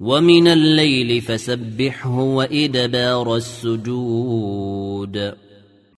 ومن الليل فسبحه وإدبار السجود.